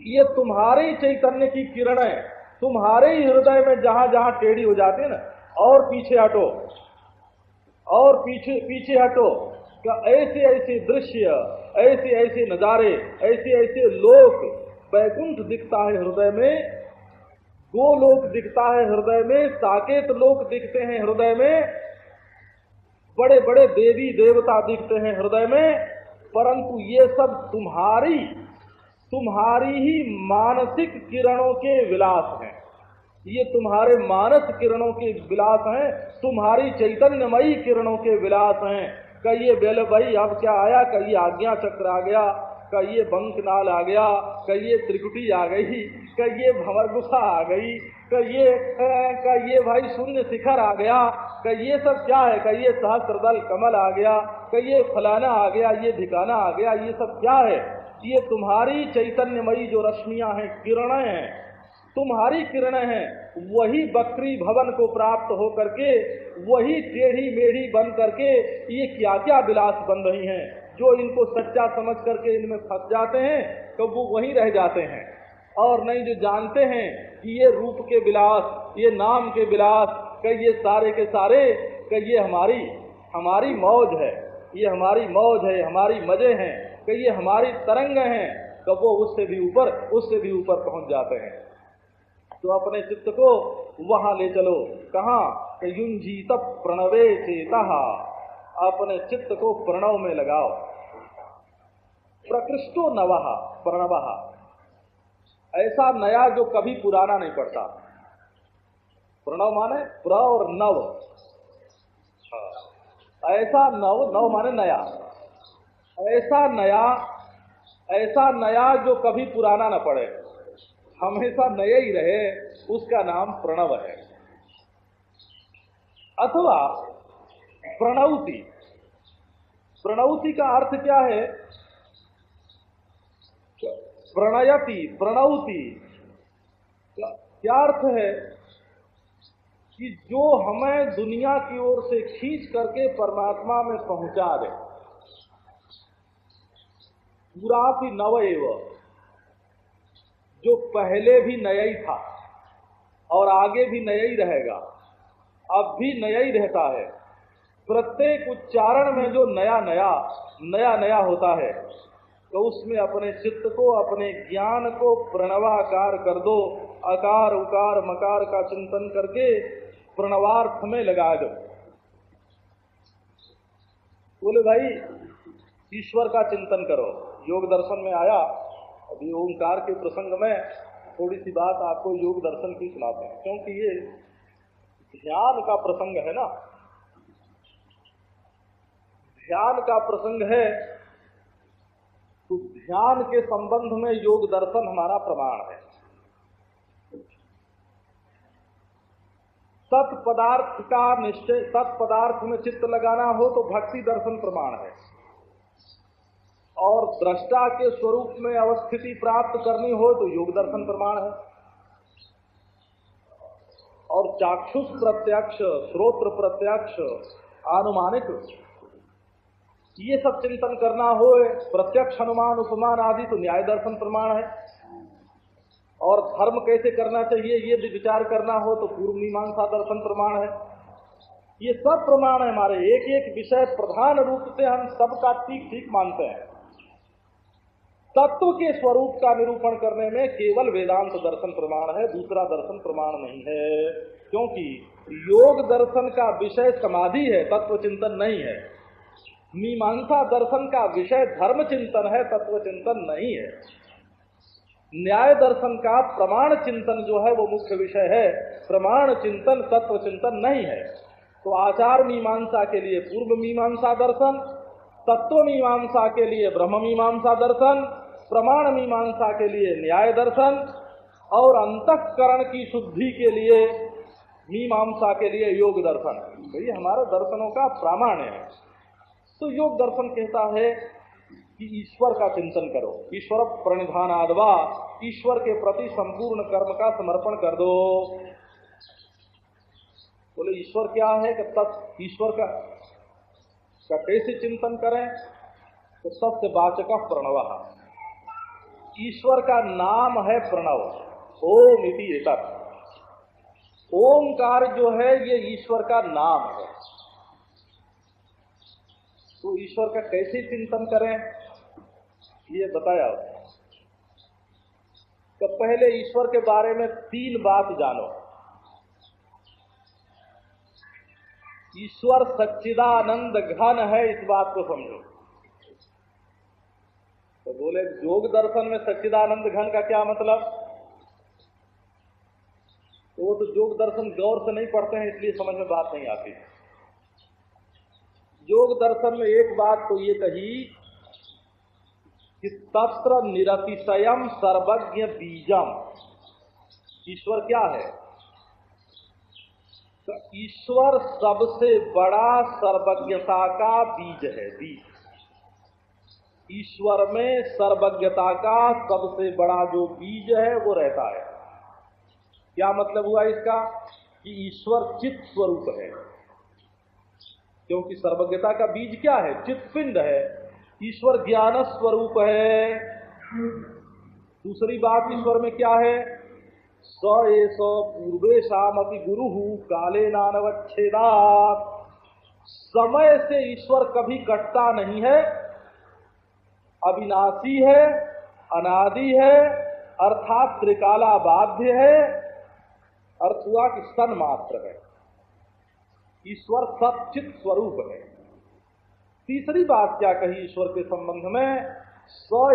S1: ये तुम्हारे चैतन्य की किरणें तुम्हारे ही हृदय में जहाँ जहाँ टेढ़ी हो जाती है ना, और पीछे हटो, और पीछे पीछे हटो। क्या ऐसे ऐसे दृश्य, ऐसे ऐसे नजारे, ऐसे ऐसे लोक बैकुंठ दिखता है हृदय में? गोलोक दिखता है हृदय में, साकेत लोक दिखते हैं हृदय में। बड़े बड़े देवी देवता दिखते हैं हृदय में। परंतु ये सब तुम्हारी तुम्हारी ही मानसिक किरणों के विलास हैं। ये तुम्हारे मानस किरणों के विलास हैं, तुम्हारी चैतन्यमयी किरणों के विलास हैं। कहिए, बेल भाई, अब क्या आया? कहिए, आज्ञा चक्र आ गया। कहिए बंकनाल आ गया। कहिए, त्रिकुटी आ गई। कहिए, भंवर गुफा आ गई। कहिए कहिए, भाई, शून्य शिखर आ गया। कहिए, सब क्या है? कहिए सहस्त्र कमल आ गया। कहिए, फलाना आ गया। ये धिकाना आ गया। ये सब क्या है? ये तुम्हारी चैतन्यमयी जो रश्मियाँ हैं, किरणें हैं। तुम्हारी किरणें हैं, वही बकरी भवन को प्राप्त हो करके वही टेढ़ी मेढ़ी बन करके ये क्या क्या विलास बन रही हैं, जो इनको सच्चा समझ करके इनमें फंस जाते हैं तो वो वहीं रह जाते हैं। और नहीं जो जानते हैं कि ये रूप के विलास, ये नाम के विलास, कई ये सारे के सारे, कई ये हमारी हमारी मौज है, ये हमारी मौज है हमारी मज़े हैं, कई ये हमारी तरंग हैं तो वो उससे भी ऊपर, उससे भी ऊपर पहुँच जाते हैं। तो अपने चित्त को वहाँ ले चलो। कहा युंजीत प्रणवे चेता अपने चित्त को प्रणव में लगाओ। प्रकृष्टो नवह प्रणव। ऐसा नया जो कभी पुराना नहीं पड़ता। प्रणव माने प्र और नव। ऐसा नव नव माने नया। ऐसा नया ऐसा नया जो कभी पुराना न पड़े। हमेशा नया ही रहे, उसका नाम प्रणव है। अथवा प्रणौति। प्रणौति का अर्थ क्या है? प्रणयति, प्रणौति। क्या अर्थ है? कि जो हमें दुनिया की ओर से खींच करके परमात्मा में पहुँचा दे। पूरा नव एव। जो पहले भी नया ही था और आगे भी नया ही रहेगा, अब भी नया ही रहता है। प्रत्येक उच्चारण में जो नया नया नया नया होता है तो उसमें अपने चित्त को, अपने ज्ञान को प्रणवाकार कर दो आकार उकार, मकार का चिंतन करके प्रणवार्थ में लगा दो। बोले भाई, ईश्वर का चिंतन करो। योग दर्शन में आया अभी ओंकार के प्रसंग में थोड़ी सी बात आपको योग दर्शन की सुनाते हैं, क्योंकि ये ध्यान का प्रसंग है ना। ध्यान का प्रसंग है तो ध्यान के संबंध में योग दर्शन हमारा प्रमाण है। तत्पदार्थ का निश्चय तत्पदार्थ में चित्त लगाना हो तो भक्ति दर्शन प्रमाण है। और दृष्टा के स्वरूप में अवस्थिति प्राप्त करनी हो तो योग दर्शन प्रमाण है। और चाक्षुष प्रत्यक्ष, श्रोत्र प्रत्यक्ष अनुमानिक ये सब चिंतन करना हो, प्रत्यक्ष अनुमान, उपमान आदि तो न्याय दर्शन प्रमाण है। और धर्म कैसे करना चाहिए, ये भी विचार करना हो तो पूर्व मीमांसा दर्शन प्रमाण है। ये सब प्रमाण है हमारे। एक एक विषय प्रधान रूप से हम सबका ठीक ठीक मानते हैं। तत्व के स्वरूप का निरूपण करने में केवल वेदांत दर्शन प्रमाण है, दूसरा दर्शन प्रमाण नहीं है। क्योंकि योग दर्शन का विषय समाधि है, तत्व चिंतन नहीं है। मीमांसा दर्शन का विषय धर्म चिंतन है, तत्व चिंतन नहीं है। न्याय दर्शन का प्रमाण चिंतन जो है, वो मुख्य विषय है। प्रमाण चिंतन, तत्व चिंतन नहीं है। तो आचार मीमांसा के लिए पूर्व मीमांसा दर्शन, तत्व मीमांसा के लिए ब्रह्म मीमांसा दर्शन प्रमाण मीमांसा के लिए न्याय दर्शन और अंतकरण की शुद्धि के लिए मीमांसा के लिए योग दर्शन। तो ये हमारे दर्शनों का प्रामाण्य है। तो योग दर्शन कहता है कि ईश्वर का चिंतन करो। ईश्वर प्रणिधान आदवा ईश्वर के प्रति संपूर्ण कर्म का समर्पण कर दो। बोले ईश्वर क्या है? कि तत् ईश्वर का, का कैसे चिंतन करें? तो सत्य वाचक प्रणव। ईश्वर का नाम है प्रणव। ओम इति ओंकार जो है, ये ईश्वर का नाम है। तो ईश्वर का कैसे चिंतन करें? ये बताया। तो पहले ईश्वर के बारे में तीन बात जानो। ईश्वर सच्चिदानंद घन है, इस बात को समझो। तो बोले योग दर्शन में सच्चिदानंद घन का क्या मतलब? तो वो तो योग दर्शन गौर से नहीं पढ़ते हैं, इसलिए समझ में बात नहीं आती। योग दर्शन में एक बात तो ये कही कि तत्र निरतिशयम सर्वज्ञ बीजम ईश्वर क्या है? तो ईश्वर सबसे बड़ा सर्वज्ञता का बीज है, बीज। ईश्वर में सर्वज्ञता का सबसे बड़ा जो बीज है, वो रहता है। क्या मतलब हुआ इसका? कि ईश्वर चित्त स्वरूप है। क्योंकि सर्वज्ञता का बीज क्या है? चित्पिंड है। ईश्वर ज्ञान स्वरूप है। दूसरी बात ईश्वर में क्या है? स एस पूर्वे शाम अपनी गुरु, काले नानवच्छेदा समय से ईश्वर कभी कटता नहीं है। अविनाशी है, अनादि है, अर्थात त्रिकाला बाध्य है अर्थ हुआ कि सन मात्र है। ईश्वर सचित स्वरूप है। तीसरी बात क्या कही ईश्वर के संबंध में? स्व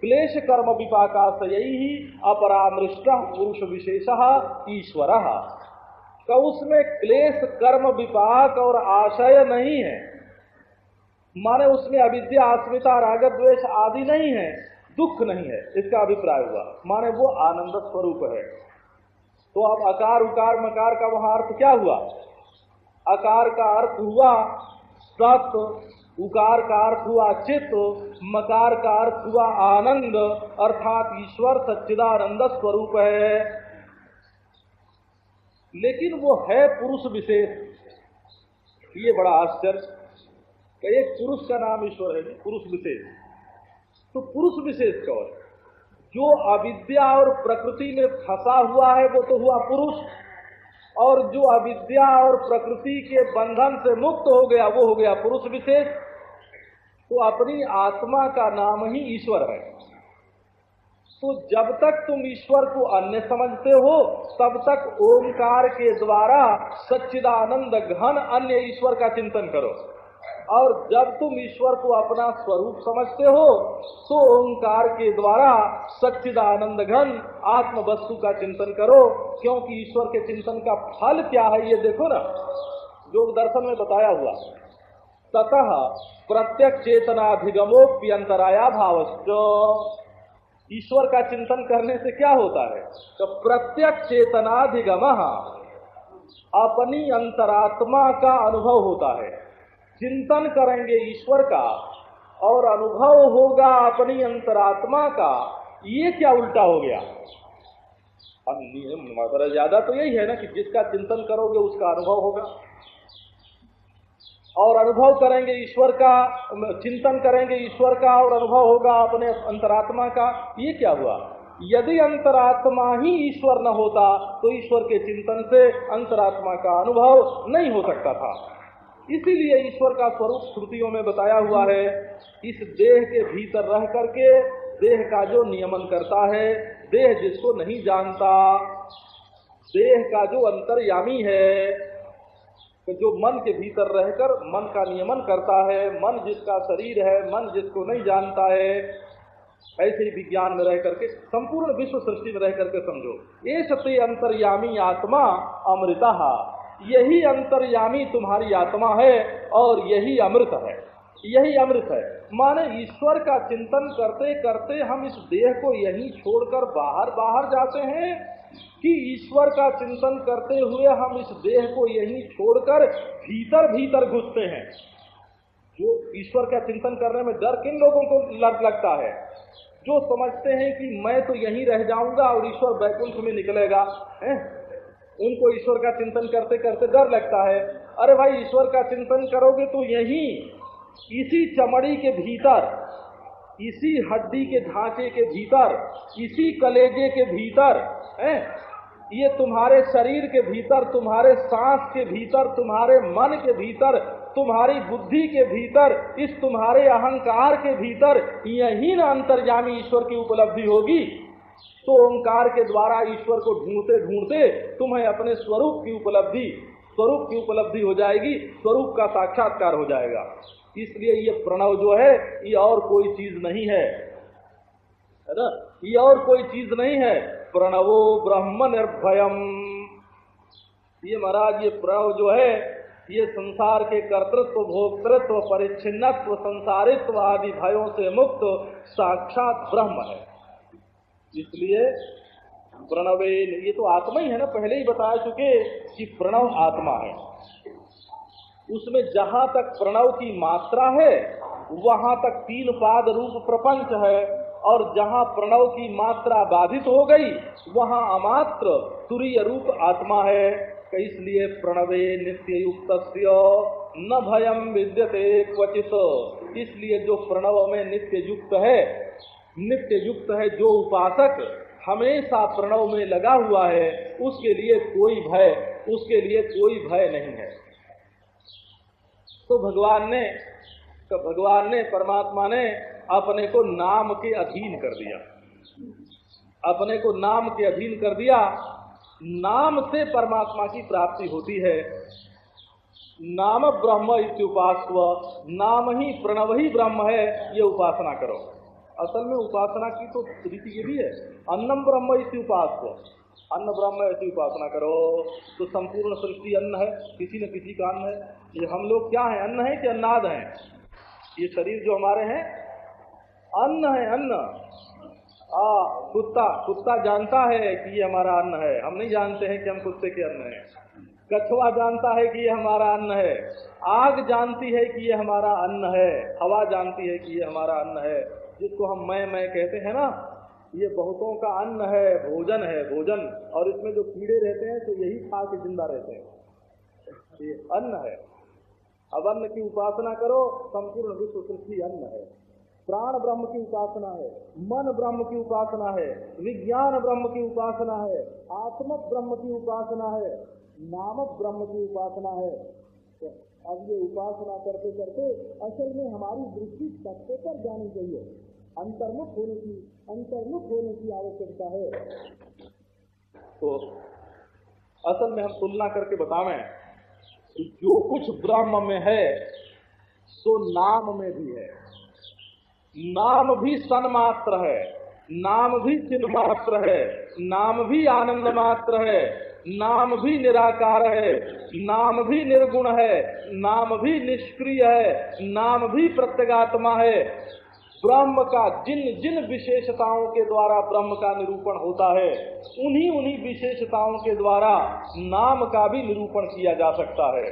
S1: क्लेश कर्म विपाका ही अपरामृष्ट पुरुष विशेष ईश्वर। का उसमें क्लेश कर्म विपाक और आशय नहीं है। माने उसमें अविद्या, अस्मिता, राग, द्वेष आदि नहीं है, दुख नहीं है, इसका अभिप्राय हुआ। माने वो आनंद स्वरूप है। तो अब अकार, उकार, मकार का वहाँ अर्थ क्या हुआ? अकार का अर्थ हुआ सत, उकार का अर्थ हुआ चित्त, मकार का अर्थ हुआ आनंद, अर्थात ईश्वर सच्चिदानंद स्वरूप है। लेकिन वो है पुरुष विशेष। ये बड़ा आश्चर्य। एक पुरुष का नाम ईश्वर है पुरुष विशेष। तो पुरुष विशेष कौन? जो अविद्या और प्रकृति में फंसा हुआ है, वो तो हुआ पुरुष। और जो अविद्या और प्रकृति के बंधन से मुक्त हो गया, वो हो गया पुरुष विशेष। तो अपनी आत्मा का नाम ही ईश्वर है। तो जब तक तुम ईश्वर को अन्य समझते हो, तब तक ओंकार के द्वारा सच्चिदानंद घन अन्य ईश्वर का चिंतन करो। और जब तुम ईश्वर को अपना स्वरूप समझते हो तो ओंकार के द्वारा सच्चिदानंद घन आत्म वस्तु का चिंतन करो, क्योंकि ईश्वर के चिंतन का फल क्या है ये देखो ना योग दर्शन में बताया हुआ। ततः प्रत्यक्ष चेतनाधिगमोप्यंतराया भाव ईश्वर का चिंतन करने से क्या होता है? तो प्रत्यक्ष चेतनाधिगम अपनी अंतरात्मा का अनुभव होता है। चिंतन करेंगे ईश्वर का और अनुभव होगा अपनी अंतरात्मा का, ये क्या उल्टा हो गया? अब ज़्यादा तो यही है ना कि जिसका चिंतन करोगे उसका अनुभव होगा। और अनुभव करेंगे ईश्वर का, चिंतन करेंगे ईश्वर का और अनुभव होगा अपने अंतरात्मा का, ये क्या हुआ? यदि अंतरात्मा ही ईश्वर न होता तो ईश्वर के चिंतन से अंतरात्मा का अनुभव नहीं हो सकता था। इसीलिए ईश्वर का स्वरूप श्रुतियों में बताया हुआ है, इस देह के भीतर रह करके देह का जो नियमन करता है, देह जिसको नहीं जानता, देह का जो अंतर्यामी है तो जो मन के भीतर रहकर मन का नियमन करता है, मन जिसका शरीर है, मन जिसको नहीं जानता है, ऐसे ही विज्ञान में रह करके, संपूर्ण विश्व सृष्टि में रह करके समझो। ये सत्य अंतर्यामी आत्मा अमृता। यही अंतर्यामी तुम्हारी आत्मा है और यही अमृत है। यही अमृत है। माने ईश्वर का चिंतन करते करते हम इस देह को यहीं छोड़कर बाहर बाहर जाते हैं कि ईश्वर का चिंतन करते हुए हम इस देह को यहीं छोड़कर भीतर भीतर घुसते हैं। जो ईश्वर का चिंतन करने में डर किन लोगों को लग, लगता है? जो समझते हैं कि मैं तो यहीं रह जाऊँगा और ईश्वर बैकुंठ में निकलेगा, है? उनको ईश्वर का चिंतन करते करते डर लगता है। अरे भाई, ईश्वर का चिंतन करोगे तो यही, इसी चमड़ी के भीतर, इसी हड्डी के ढांचे के भीतर, इसी कलेजे के भीतर, है? ये तुम्हारे शरीर के भीतर, तुम्हारे सांस के भीतर, तुम्हारे मन के भीतर, तुम्हारी बुद्धि के भीतर, इस तुम्हारे अहंकार के भीतर, यही ना अंतर्यामी ईश्वर की उपलब्धि होगी। तो ओंकार के द्वारा ईश्वर को ढूंढते ढूंढते तुम्हें अपने स्वरूप की उपलब्धि, स्वरूप की उपलब्धि हो जाएगी, स्वरूप का साक्षात्कार हो जाएगा। इसलिए ये प्रणव जो है, ये और कोई चीज़ नहीं है। ना? ये और कोई चीज़ नहीं है। प्रणवो ब्रह्म निर्भयम। ये महाराज, ये प्रणव जो है, ये संसार के कर्तृत्व, भोक्तृत्व, परिच्छिन्नत्व, संसारित्व आदि भयों से मुक्त, साक्षात ब्रह्म है। इसलिए प्रणवे, ये तो आत्मा ही है ना, पहले ही बता चुके कि प्रणव आत्मा है। उसमें जहाँ तक प्रणव की मात्रा है, वहाँ तक तीन पाद रूप प्रपंच है, और जहाँ प्रणव की मात्रा बाधित हो गई, वहाँ अमात्र तुरीय रूप आत्मा है। इसलिए प्रणवे नित्य युक्त न भयम विद्यते क्वचित। इसलिए जो प्रणव में नित्य युक्त है नित्य युक्त है, जो उपासक हमेशा प्रणव में लगा हुआ है, उसके लिए कोई भय, उसके लिए कोई भय नहीं है। तो भगवान ने तो भगवान ने, परमात्मा ने अपने को नाम के अधीन कर दिया। अपने को नाम के अधीन कर दिया। नाम से परमात्मा की प्राप्ति होती है। नाम ब्रह्म इत्युपास्व, नाम ही प्रणव ही ब्रह्म है, ये उपासना करो। असल में उपासना की तो रीति ये भी है। अन्नम ब्रह्म इसी उपास को अन्न ब्रह्म ऐसी उपासना करो। तो संपूर्ण सृष्टि अन्न है, किसी न किसी का अन्न है। ये हम लोग क्या है? अन्न है कि अन्नाद है? ये शरीर जो हमारे हैं, अन्न है, अन्न। आ, कुत्ता। कुत्ता जानता है कि ये हमारा अन्न है। हम नहीं जानते हैं कि हम कुत्ते के अन्न है। कछुआ जानता है कि ये हमारा अन्न है। आग जानती है कि ये हमारा अन्न है। हवा जानती है कि ये हमारा अन्न है। जिसको हम मैं मैं कहते हैं ना, ये बहुतों का अन्न है, भोजन है, भोजन। और इसमें जो कीड़े रहते हैं तो यही खा के ज़िंदा रहते हैं। ये अन्न है। अब अन्न की उपासना करो, संपूर्ण विश्व सृष्टि अन्न है। प्राण ब्रह्म की उपासना है, मन ब्रह्म की उपासना है, विज्ञान ब्रह्म की उपासना है आत्मक ब्रह्म की उपासना है नामक ब्रह्म की उपासना है। अब ये उपासना करते करते असल में हमारी दृष्टि सत्य पर जानी चाहिए। अंतर्मुख होने की, अंतर्मुख होने की आवश्यकता है। तो असल में हम तुलना करके बतावें जो कुछ ब्रह्म में है, सो नाम में भी है। नाम भी सन्मात्र है, नाम भी चिन्ह मात्र है, नाम भी आनंद मात्र है। नाम भी निराकार है, नाम भी निर्गुण है, नाम भी निष्क्रिय है, नाम भी प्रत्यगात्मा है। ब्रह्म का जिन जिन विशेषताओं के द्वारा ब्रह्म का निरूपण होता है, उन्हीं उन्हीं विशेषताओं के द्वारा नाम का भी निरूपण किया जा सकता है।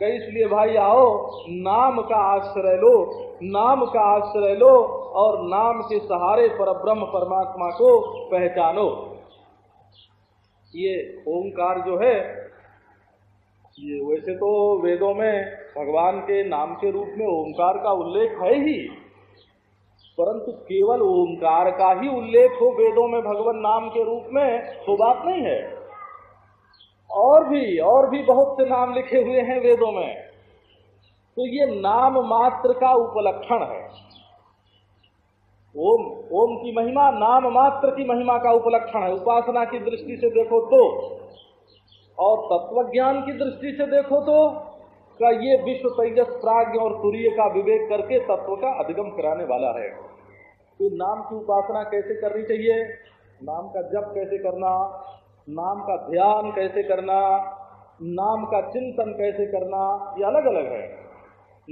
S1: कई इसलिए भाई आओ, नाम का आश्रय लो, नाम का आश्रय लो और नाम के सहारे पर ब्रह्म परमात्मा को पहचानो। ये ओंकार जो है, ये वैसे तो वेदों में भगवान के नाम के रूप में ओंकार का उल्लेख है ही, परंतु केवल ओंकार का ही उल्लेख हो वेदों में भगवान नाम के रूप में तो बात नहीं है। और भी और भी बहुत से नाम लिखे हुए हैं वेदों में। तो ये नाम मात्र का उपलक्षण है। ओम ओम की महिमा, नाम मात्र की महिमा का उपलक्षण है। उपासना की दृष्टि से देखो तो और तत्व ज्ञान की दृष्टि से देखो तो का ये विश्व तेजस, प्राग्ञ और सूर्य का विवेक करके तत्व का अधिगम कराने वाला है। तो नाम की उपासना कैसे करनी चाहिए? नाम का जप कैसे करना? नाम का ध्यान कैसे करना? नाम का चिंतन कैसे करना? ये अलग अलग है।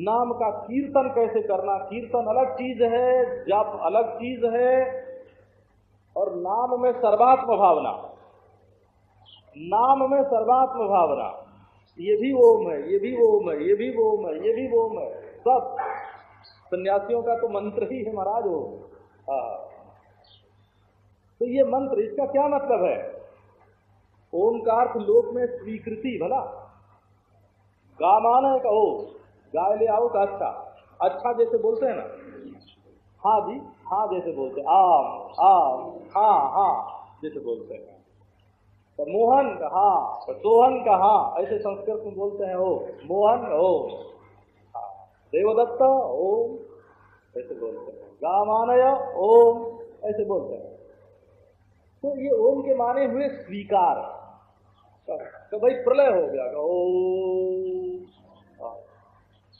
S1: नाम का कीर्तन कैसे करना? कीर्तन अलग चीज़ है, जप अलग चीज़ है, और नाम में सर्वात्म भावना। नाम में सर्वात्म भावना। ये भी ओम है, ये भी ओम है, ये भी ओम है, ये भी ओम है, सब। सन्यासियों का तो मंत्र ही है महाराज वो। हाँ। तो ये मंत्र, इसका क्या मतलब है? ओंकार लोक में स्वीकृति, भला। गामान है कहो। गाय ले आओ का अच्छा। अच्छा जैसे बोलते हैं ना? हाँ जी हाँ जैसे बोलते आम आम हाँ हाँ जैसे बोलते हैं। तो मोहन का हाँ तो सोहन का हाँ ऐसे संस्कृत में बोलते हैं ओ मोहन ओ हाँ देवदत्त, ओम, ऐसे बोलते हैं। गामानय ओम, ऐसे बोलते हैं। तो ये ओम के माने हुए स्वीकार। तो भाई प्रलय हो गया हाँ।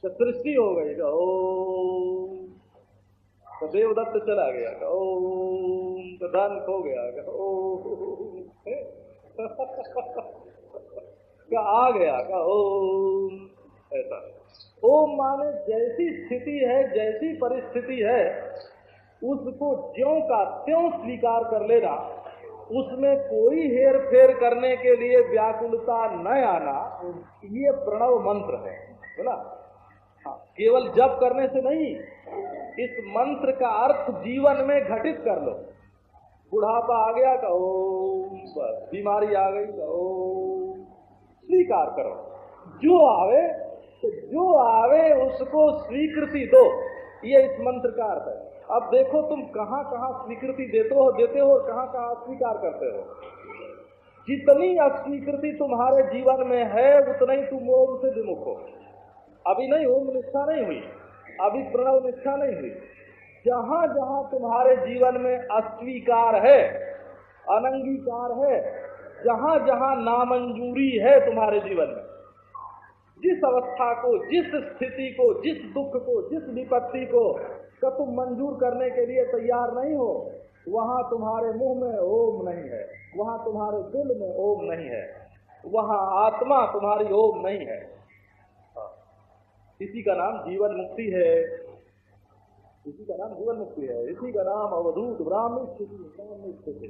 S1: तो सृष्टि हो गई ओम। तो देवदत्त चला गया ओम। तो धन खो गया ओम। का आ गया का ओम। ऐसा। ओम माने जैसी स्थिति है, जैसी परिस्थिति है, उसको ज्यो का त्यों स्वीकार कर लेना, उसमें कोई हेर फेर करने के लिए व्याकुलता न आना, ये प्रणव मंत्र है बोला केवल जप करने से नहीं, इस मंत्र का अर्थ जीवन में घटित कर लो। बुढ़ापा आ गया ओम बीमारी आ गई ओम। स्वीकार करो। जो आवे तो जो आवे, उसको स्वीकृति दो। ये इस मंत्र का अर्थ है। अब देखो, तुम कहाँ कहाँ स्वीकृति देते हो देते हो कहाँ कहाँ अस्वीकार करते हो। जितनी अस्वीकृति तुम्हारे जीवन में है, उतना ही तुम ओम से विमुख हो। अभी नहीं, ओम निष्ठा नहीं हुई अभी प्रणव निष्ठा नहीं हुई जहाँ जहाँ तुम्हारे जीवन में अस्वीकार है, अनंगीकार है, जहाँ जहाँ नामंजूरी है तुम्हारे जीवन में, जिस अवस्था को, जिस स्थिति को, जिस दुख को, जिस विपत्ति को कि तुम मंजूर करने के लिए तैयार नहीं हो, वहाँ तुम्हारे मुँह में ओम नहीं है, वहाँ तुम्हारे दिल में ओम नहीं है, वहाँ आत्मा तुम्हारी ओम नहीं हाँ। इसी का नाम जीवन मुक्ति है। इसी का नाम जीवन मुक्ति है। इसी का नाम अवधूत ब्राह्मण स्थिति ब्राह्मण स्थिति